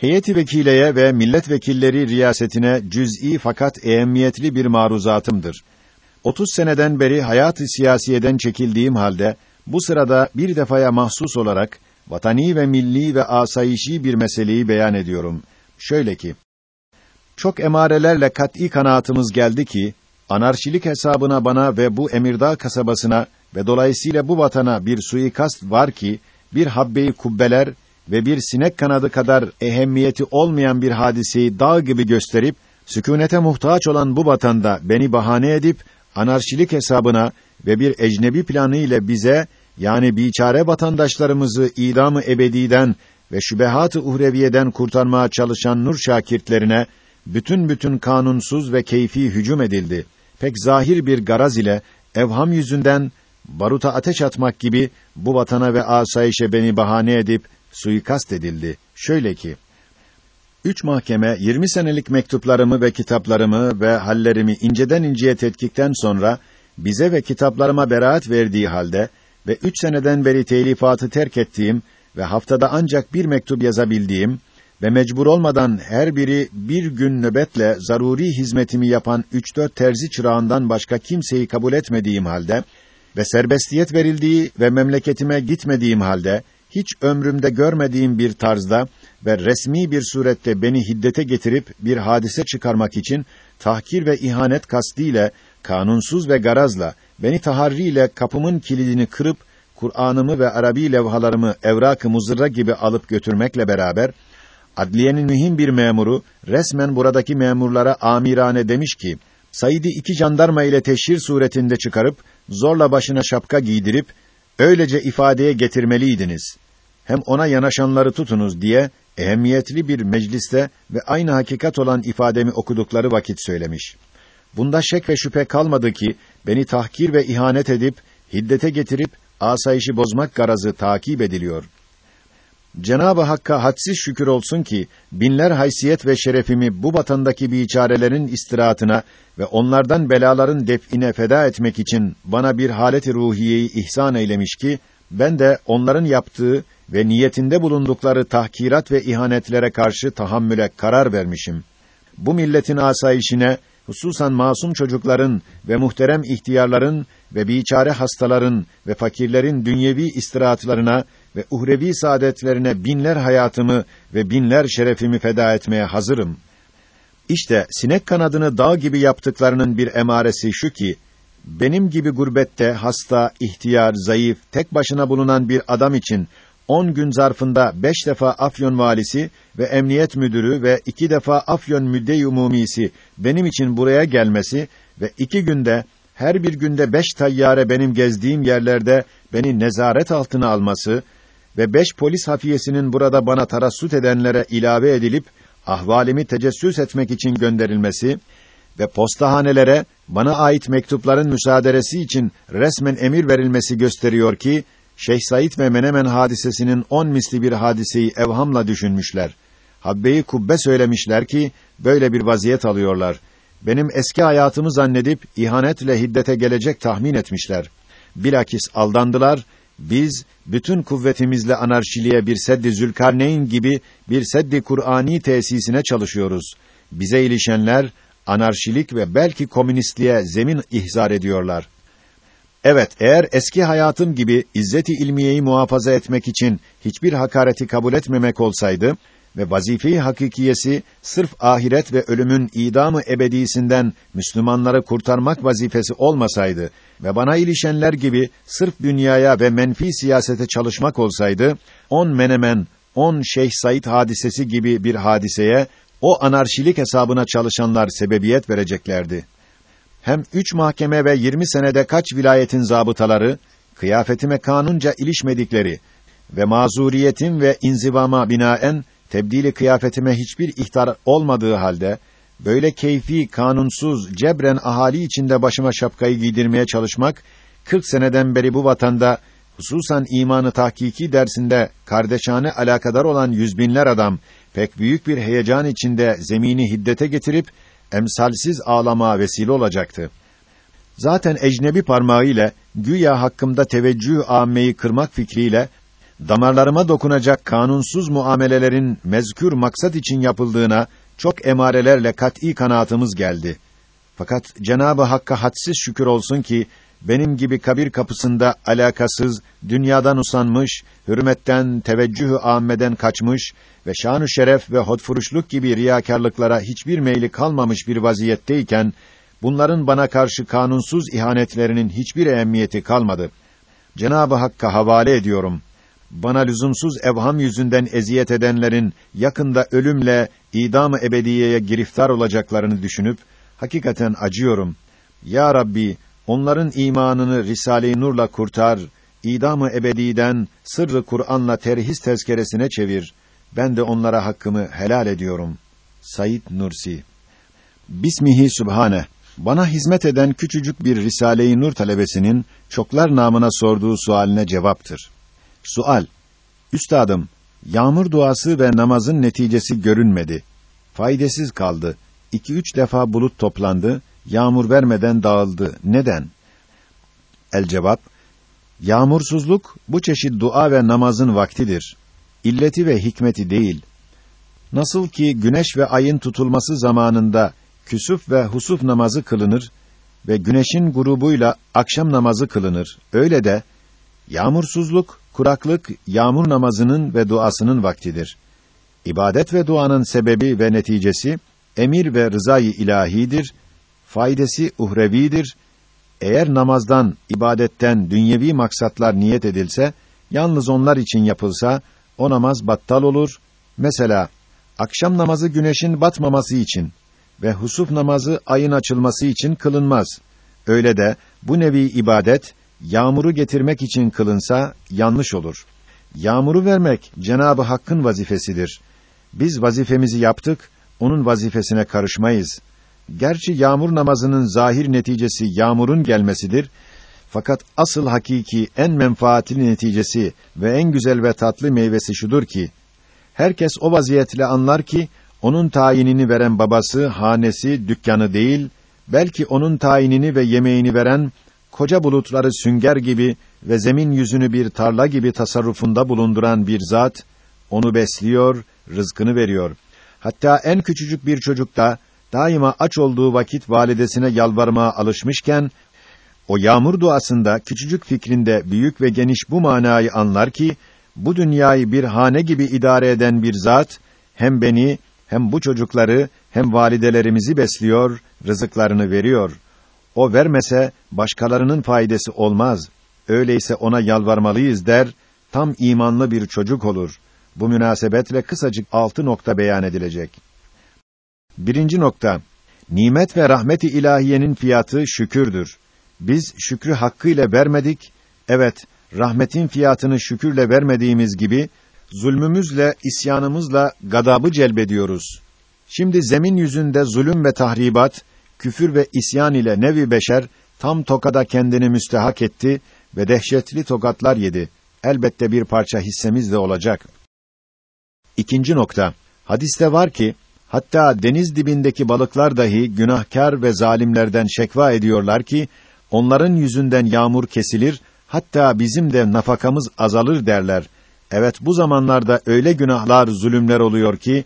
Heyeti vekileye ve milletvekilleri riyasetine cüz'i fakat ehemmiyetli bir maruzatımdır. 30 seneden beri hayat-ı siyasiyeden çekildiğim halde bu sırada bir defaya mahsus olarak vatani ve milli ve asayişi bir meseleyi beyan ediyorum. Şöyle ki çok emarelerle kat'î kanaatımız geldi ki anarşilik hesabına bana ve bu Emirdağ kasabasına ve dolayısıyla bu vatana bir suikast var ki bir habbeyi kubbeler ve bir sinek kanadı kadar ehemmiyeti olmayan bir hadiseyi dağ gibi gösterip sükûnete muhtaç olan bu vatanda beni bahane edip anarşilik hesabına ve bir ecnebi planı ile bize yani biçare vatandaşlarımızı idamı ebediden ve şübehat-ı uhreviyeden kurtarmaya çalışan nur şakirtlerine bütün bütün kanunsuz ve keyfi hücum edildi. Pek zahir bir garaz ile evham yüzünden baruta ateş atmak gibi bu vatana ve asayişe beni bahane edip suikast edildi. Şöyle ki, üç mahkeme 20 senelik mektuplarımı ve kitaplarımı ve hallerimi inceden inceye tetkikten sonra bize ve kitaplarıma beraat verdiği halde ve üç seneden beri telifatı terk ettiğim ve haftada ancak bir mektup yazabildiğim ve mecbur olmadan her biri bir gün nöbetle zaruri hizmetimi yapan üç dört terzi çırağından başka kimseyi kabul etmediğim halde ve serbestiyet verildiği ve memleketime gitmediğim halde hiç ömrümde görmediğim bir tarzda ve resmi bir surette beni hiddete getirip bir hadise çıkarmak için tahkir ve ihanet kastiyle kanunsuz ve garazla beni taharriyle kapımın kilidini kırıp Kur'an'ımı ve Arabi levhalarımı evrak-ı muzırra gibi alıp götürmekle beraber adliyenin mühim bir memuru resmen buradaki memurlara amirane demiş ki Said'i iki jandarma ile teşhir suretinde çıkarıp zorla başına şapka giydirip öylece ifadeye getirmeliydiniz. Hem ona yanaşanları tutunuz diye ehemmiyetli bir mecliste ve aynı hakikat olan ifademi okudukları vakit söylemiş. Bunda şek ve şüphe kalmadı ki beni tahkir ve ihanet edip hiddete getirip asayişi bozmak garazı takip ediliyor. Cenab-ı Hakk'a hadsiz şükür olsun ki binler haysiyet ve şerefimi bu vatandaki biçarelerin istirahatına ve onlardan belaların define feda etmek için bana bir haleti ruhiyeyi ihsan eylemiş ki ben de onların yaptığı ve niyetinde bulundukları tahkirat ve ihanetlere karşı tahammüle karar vermişim. Bu milletin asayişine hususan masum çocukların ve muhterem ihtiyarların ve biçare hastaların ve fakirlerin dünyevi istirahatlarına ve uhrevi saadetlerine binler hayatımı ve binler şerefimi feda etmeye hazırım. İşte sinek kanadını dağ gibi yaptıklarının bir emaresi şu ki, benim gibi gurbette hasta, ihtiyar, zayıf, tek başına bulunan bir adam için on gün zarfında beş defa Afyon valisi ve emniyet müdürü ve iki defa Afyon müdde umumisi benim için buraya gelmesi ve iki günde her bir günde beş tayyare benim gezdiğim yerlerde beni nezaret altına alması ve beş polis hafiyesinin burada bana tarassut edenlere ilave edilip ahvalimi tecessüs etmek için gönderilmesi ve postahanelere bana ait mektupların müsaaderesi için resmen emir verilmesi gösteriyor ki Şeyh Said ve Menemen hadisesinin on misli bir hadiseyi evhamla düşünmüşler. Habbeyi kubbe söylemişler ki böyle bir vaziyet alıyorlar. Benim eski hayatımı zannedip ihanetle hiddete gelecek tahmin etmişler. Bilakis aldandılar. Biz bütün kuvvetimizle anarşiliğe bir seddi Zülkarneyn gibi bir seddi Kur'ani tesisine çalışıyoruz. Bize ilişenler anarşilik ve belki komünistliğe zemin ihzar ediyorlar. Evet, eğer eski hayatım gibi izzeti ilmiyeyi muhafaza etmek için hiçbir hakareti kabul etmemek olsaydı ve vazife-i hakikiyesi sırf ahiret ve ölümün idamı ebedisinden Müslümanları kurtarmak vazifesi olmasaydı ve bana ilişenler gibi sırf dünyaya ve menfi siyasete çalışmak olsaydı, on menemen, on Şeyh Said hadisesi gibi bir hadiseye o anarşilik hesabına çalışanlar sebebiyet vereceklerdi hem üç mahkeme ve yirmi senede kaç vilayetin zabıtaları, kıyafetime kanunca ilişmedikleri ve mazuriyetim ve inzivama binaen tebdili kıyafetime hiçbir ihtar olmadığı halde, böyle keyfi, kanunsuz, cebren ahali içinde başıma şapkayı giydirmeye çalışmak, 40 seneden beri bu vatanda, hususan imanı tahkiki dersinde kardeşane alakadar olan yüz binler adam, pek büyük bir heyecan içinde zemini hiddete getirip, emsalsiz ağlama vesile olacaktı. Zaten ecnebi parmağı ile güya hakkımda teveccüh âmmeyi kırmak fikriyle damarlarıma dokunacak kanunsuz muamelelerin mezkür maksat için yapıldığına çok emarelerle kat'î kanaatımız geldi. Fakat Cenabı Hakk'a hadsiz şükür olsun ki benim gibi kabir kapısında alakasız, dünyadan usanmış, hürmetten, teveccühü âmmeden kaçmış ve şanü şeref ve hodfuruşluk gibi riyakarlıklara hiçbir meyli kalmamış bir vaziyetteyken bunların bana karşı kanunsuz ihanetlerinin hiçbir ehemmiyeti kalmadı. Cenabı Hakk'a havale ediyorum. Bana lüzumsuz evham yüzünden eziyet edenlerin yakında ölümle idam-ı ebediyeye giriftar olacaklarını düşünüp hakikaten acıyorum. Ya Rabbi, onların imanını Risale-i Nur'la kurtar, idam-ı ebediden sırrı Kur'an'la terhis tezkeresine çevir. Ben de onlara hakkımı helal ediyorum. Said Nursi Bismihi Sübhane bana hizmet eden küçücük bir Risale-i Nur talebesinin çoklar namına sorduğu sualine cevaptır. Sual: Üstadım, yağmur duası ve namazın neticesi görünmedi. Faydasız kaldı. İki üç defa bulut toplandı, yağmur vermeden dağıldı. Neden? El cevap: Yağmursuzluk bu çeşit dua ve namazın vaktidir. İlleti ve hikmeti değil. Nasıl ki güneş ve ayın tutulması zamanında küsuf ve husuf namazı kılınır ve güneşin grubuyla akşam namazı kılınır. Öyle de yağmursuzluk, kuraklık yağmur namazının ve duasının vaktidir. İbadet ve duanın sebebi ve neticesi emir ve rızayı ilahidir. Faydası uhrevidir. Eğer namazdan, ibadetten dünyevi maksatlar niyet edilse, yalnız onlar için yapılsa o namaz battal olur. Mesela akşam namazı güneşin batmaması için ve husuf namazı ayın açılması için kılınmaz. Öyle de bu nevi ibadet yağmuru getirmek için kılınsa yanlış olur. Yağmuru vermek Cenabı Hakk'ın vazifesidir. Biz vazifemizi yaptık, onun vazifesine karışmayız. Gerçi yağmur namazının zahir neticesi yağmurun gelmesidir. Fakat asıl hakiki en menfaatli neticesi ve en güzel ve tatlı meyvesi şudur ki herkes o vaziyetle anlar ki onun tayinini veren babası, hanesi, dükkanı değil, belki onun tayinini ve yemeğini veren koca bulutları sünger gibi ve zemin yüzünü bir tarla gibi tasarrufunda bulunduran bir zat onu besliyor, rızkını veriyor. Hatta en küçücük bir çocuk da daima aç olduğu vakit validesine yalvarmaya alışmışken o yağmur duasında küçücük fikrinde büyük ve geniş bu manayı anlar ki bu dünyayı bir hane gibi idare eden bir zat hem beni hem bu çocukları hem validelerimizi besliyor, rızıklarını veriyor. O vermese başkalarının faydası olmaz. Öyleyse ona yalvarmalıyız der, tam imanlı bir çocuk olur. Bu münasebetle kısacık altı nokta beyan edilecek. Birinci nokta, nimet ve rahmeti ilahiyenin fiyatı şükürdür. Biz şükrü hakkıyla vermedik, evet, rahmetin fiyatını şükürle vermediğimiz gibi, zulmümüzle, isyanımızla gadabı celbediyoruz. Şimdi zemin yüzünde zulüm ve tahribat, küfür ve isyan ile nevi beşer tam tokada kendini müstehak etti ve dehşetli tokatlar yedi. Elbette bir parça hissemiz de olacak. İkinci nokta. Hadiste var ki hatta deniz dibindeki balıklar dahi günahkar ve zalimlerden şekva ediyorlar ki onların yüzünden yağmur kesilir, hatta bizim de nafakamız azalır derler. Evet bu zamanlarda öyle günahlar, zulümler oluyor ki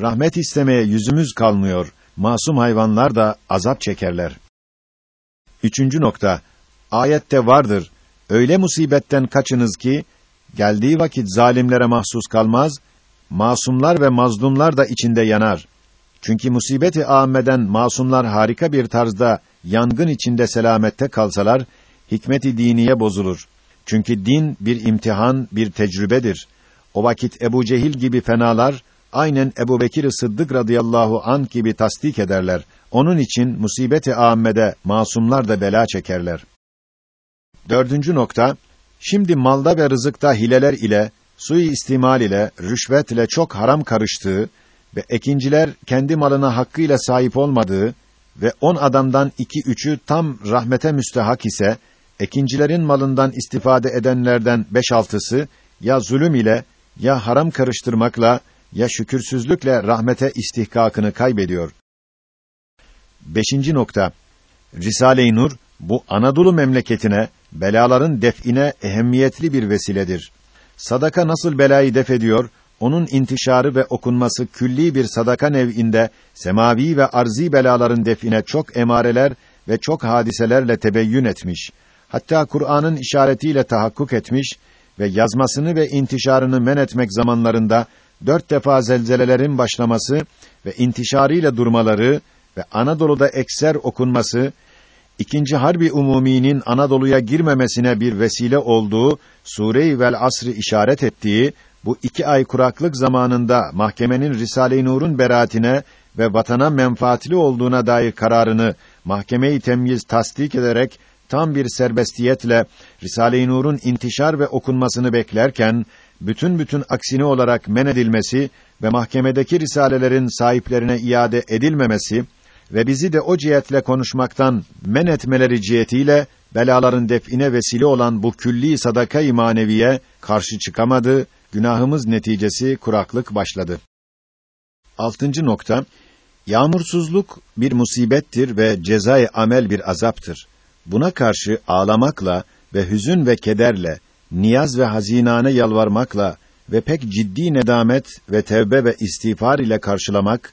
rahmet istemeye yüzümüz kalmıyor. Masum hayvanlar da azap çekerler. Üçüncü nokta. Ayette vardır. Öyle musibetten kaçınız ki geldiği vakit zalimlere mahsus kalmaz, masumlar ve mazlumlar da içinde yanar. Çünkü musibeti âmmeden masumlar harika bir tarzda yangın içinde selamette kalsalar, hikmeti diniye bozulur. Çünkü din bir imtihan, bir tecrübedir. O vakit Ebu Cehil gibi fenalar aynen Ebu Bekir Sıddık radıyallahu an gibi tasdik ederler. Onun için musibeti âmmede masumlar da bela çekerler. Dördüncü nokta, şimdi malda ve rızıkta hileler ile, sui istimal ile, rüşvet ile çok haram karıştığı ve ekinciler kendi malına hakkıyla sahip olmadığı ve on adamdan iki üçü tam rahmete müstehak ise, ekincilerin malından istifade edenlerden beş altısı ya zulüm ile ya haram karıştırmakla ya şükürsüzlükle rahmete istihkakını kaybediyor. Beşinci nokta. Risale-i Nur bu Anadolu memleketine belaların define ehemmiyetli bir vesiledir. Sadaka nasıl belayı def ediyor, onun intişarı ve okunması külli bir sadaka nev'inde semavi ve arzi belaların define çok emareler ve çok hadiselerle tebeyyün etmiş. Hatta Kur'an'ın işaretiyle tahakkuk etmiş ve yazmasını ve intişarını men etmek zamanlarında dört defa zelzelelerin başlaması ve intişarıyla durmaları ve Anadolu'da ekser okunması, ikinci Harbi Umumi'nin Anadolu'ya girmemesine bir vesile olduğu, Sure-i Vel Asr'ı işaret ettiği, bu iki ay kuraklık zamanında mahkemenin Risale-i Nur'un beraatine ve vatana menfaatli olduğuna dair kararını mahkeme-i temyiz tasdik ederek tam bir serbestiyetle Risale-i Nur'un intişar ve okunmasını beklerken bütün bütün aksini olarak men edilmesi ve mahkemedeki risalelerin sahiplerine iade edilmemesi ve bizi de o cihetle konuşmaktan men etmeleri cihetiyle belaların define vesile olan bu külli sadaka-i maneviye karşı çıkamadı, günahımız neticesi kuraklık başladı. Altıncı nokta, yağmursuzluk bir musibettir ve cezai amel bir azaptır. Buna karşı ağlamakla ve hüzün ve kederle, niyaz ve hazinane yalvarmakla ve pek ciddi nedamet ve tevbe ve istiğfar ile karşılamak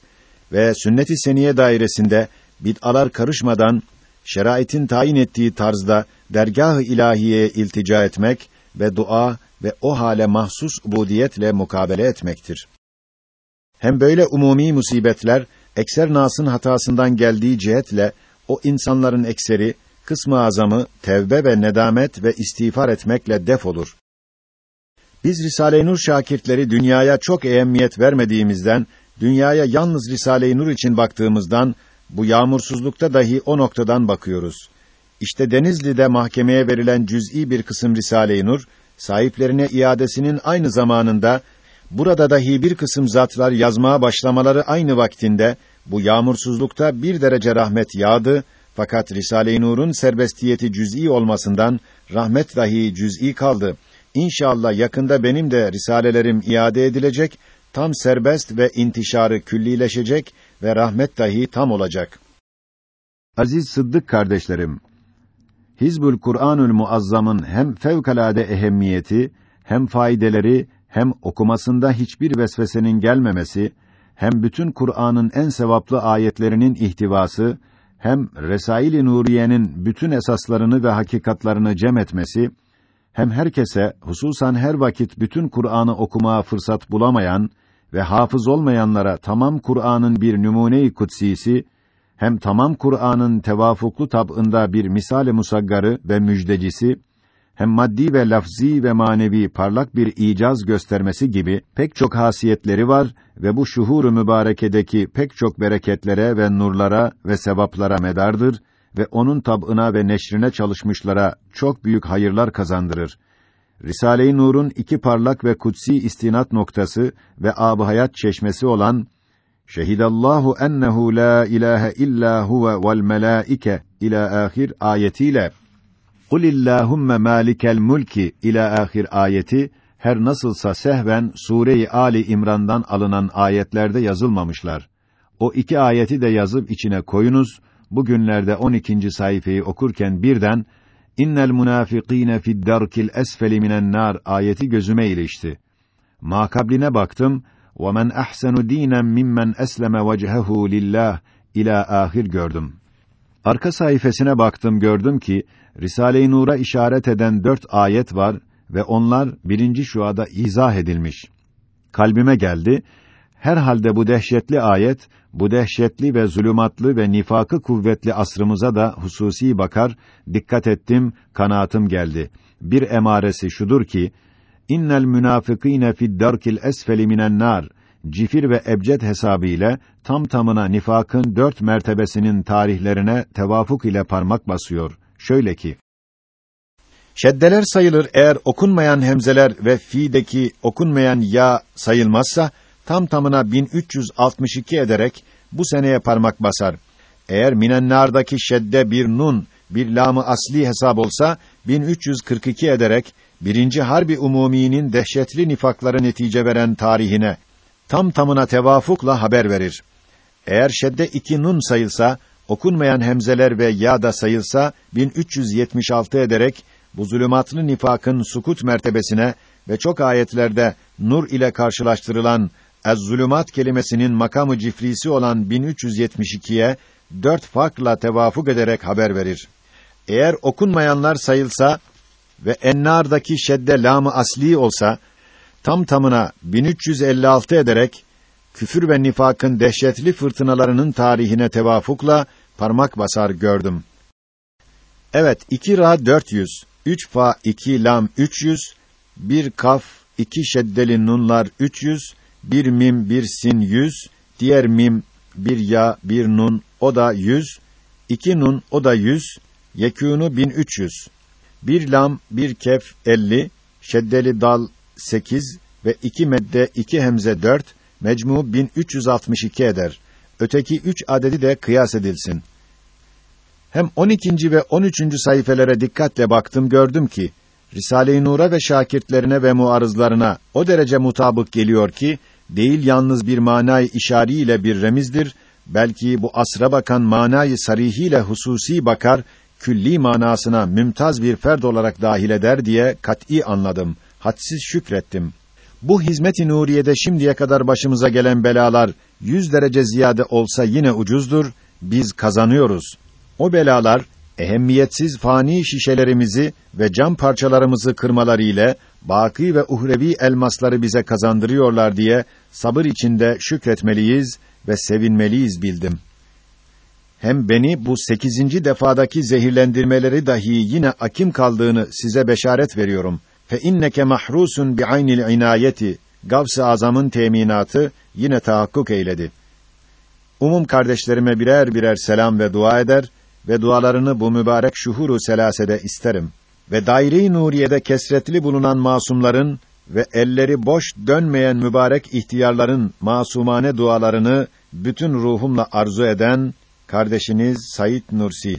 ve sünnet-i seniye dairesinde bid'alar karışmadan şeraitin tayin ettiği tarzda dergâh-ı ilahiyeye iltica etmek ve dua ve o hale mahsus ubudiyetle mukabele etmektir. Hem böyle umumi musibetler ekser nasın hatasından geldiği cihetle o insanların ekseri kısmı azamı tevbe ve nedamet ve istiğfar etmekle def olur. Biz Risale-i Nur şakirtleri dünyaya çok ehemmiyet vermediğimizden, dünyaya yalnız Risale-i Nur için baktığımızdan, bu yağmursuzlukta dahi o noktadan bakıyoruz. İşte Denizli'de mahkemeye verilen cüz'i bir kısım Risale-i Nur, sahiplerine iadesinin aynı zamanında, burada dahi bir kısım zatlar yazmaya başlamaları aynı vaktinde, bu yağmursuzlukta bir derece rahmet yağdı fakat Risale-i Nur'un serbestiyeti cüz'i olmasından rahmet dahi cüz'i kaldı. İnşallah yakında benim de risalelerim iade edilecek, tam serbest ve intişarı küllileşecek ve rahmet dahi tam olacak. Aziz Sıddık kardeşlerim, Hizbül Kur'anül Muazzam'ın hem fevkalade ehemmiyeti, hem faydeleri, hem okumasında hiçbir vesvesenin gelmemesi, hem bütün Kur'an'ın en sevaplı ayetlerinin ihtivası hem Resail-i Nuriye'nin bütün esaslarını ve hakikatlarını cem etmesi, hem herkese, hususan her vakit bütün Kur'an'ı okumaya fırsat bulamayan ve hafız olmayanlara tamam Kur'an'ın bir numune-i kutsisi, hem tamam Kur'an'ın tevafuklu tab'ında bir misale musaggarı ve müjdecisi, hem maddi ve lafzi ve manevi parlak bir icaz göstermesi gibi pek çok hasiyetleri var ve bu şuhur-u mübarekedeki pek çok bereketlere ve nurlara ve sevaplara medardır ve onun tab'ına ve neşrine çalışmışlara çok büyük hayırlar kazandırır. Risale-i Nur'un iki parlak ve kutsi istinat noktası ve ab hayat çeşmesi olan Şehidallahu ennehu la ilahe illa huve vel melaike ila ahir ayetiyle Kulillahümme malikel mulki ila ahir ayeti her nasılsa sehven Sure-i Ali İmran'dan alınan ayetlerde yazılmamışlar. O iki ayeti de yazıp içine koyunuz. Bugünlerde 12. sayfayı okurken birden İnnel munafikîne fid darkil esfeli minen nar ayeti gözüme ilişti. Makabline baktım. Ve men ahsenu dinen mimmen esleme vecehehu lillah ila ahir gördüm. Arka sayfasına baktım gördüm ki Risale-i Nur'a işaret eden dört ayet var ve onlar birinci şuada izah edilmiş. Kalbime geldi. Herhalde bu dehşetli ayet, bu dehşetli ve zulümatlı ve nifakı kuvvetli asrımıza da hususi bakar, dikkat ettim, kanaatim geldi. Bir emaresi şudur ki, innel münafıkîne fid darkil esfeli minen cifir ve ebced hesabı ile tam tamına nifakın dört mertebesinin tarihlerine tevafuk ile parmak basıyor. Şöyle ki, Şeddeler sayılır eğer okunmayan hemzeler ve fi'deki okunmayan ya sayılmazsa tam tamına 1362 ederek bu seneye parmak basar. Eğer minennardaki şedde bir nun, bir lamı asli hesap olsa 1342 ederek birinci harbi umuminin dehşetli nifaklara netice veren tarihine tam tamına tevafukla haber verir. Eğer şedde iki nun sayılsa, okunmayan hemzeler ve ya da sayılsa 1376 ederek bu zulümatlı nifakın sukut mertebesine ve çok ayetlerde nur ile karşılaştırılan Ez-zulümat kelimesinin makamı cifrisi olan 1372'ye dört farkla tevafuk ederek haber verir. Eğer okunmayanlar sayılsa ve ennardaki şedde lamı asli olsa tam tamına 1356 ederek küfür ve nifakın dehşetli fırtınalarının tarihine tevafukla parmak basar gördüm. Evet, iki ra 400, üç fa, iki lam 300, bir kaf, iki şeddeli nunlar 300, bir mim, bir sin 100, diğer mim, bir ya, bir nun, o da 100, iki nun, o da 100, yekûnu 1300. Bir lam, bir kef 50, şeddeli dal 8 ve iki medde, iki hemze 4, mecmu 1362 eder. Öteki üç adedi de kıyas edilsin. Hem 12. ve 13. sayfelere dikkatle baktım gördüm ki Risale-i Nur'a ve şakirtlerine ve muarızlarına o derece mutabık geliyor ki değil yalnız bir manayı işariyle bir remizdir, belki bu asra bakan manayı sarihiyle hususi bakar, külli manasına mümtaz bir ferd olarak dahil eder diye kat'î anladım. Hadsiz şükrettim. Bu hizmet-i nuriyede şimdiye kadar başımıza gelen belalar yüz derece ziyade olsa yine ucuzdur. Biz kazanıyoruz. O belalar ehemmiyetsiz fani şişelerimizi ve cam parçalarımızı kırmaları ile baki ve uhrevi elmasları bize kazandırıyorlar diye sabır içinde şükretmeliyiz ve sevinmeliyiz bildim. Hem beni bu sekizinci defadaki zehirlendirmeleri dahi yine akim kaldığını size beşaret veriyorum. Fe inneke mahrusun bi aynil inayeti Gavs-ı Azam'ın teminatı yine tahakkuk eyledi. Umum kardeşlerime birer birer selam ve dua eder ve dualarını bu mübarek şuhuru selasede isterim. Ve daire-i nuriyede kesretli bulunan masumların ve elleri boş dönmeyen mübarek ihtiyarların masumane dualarını bütün ruhumla arzu eden kardeşiniz Sayit Nursi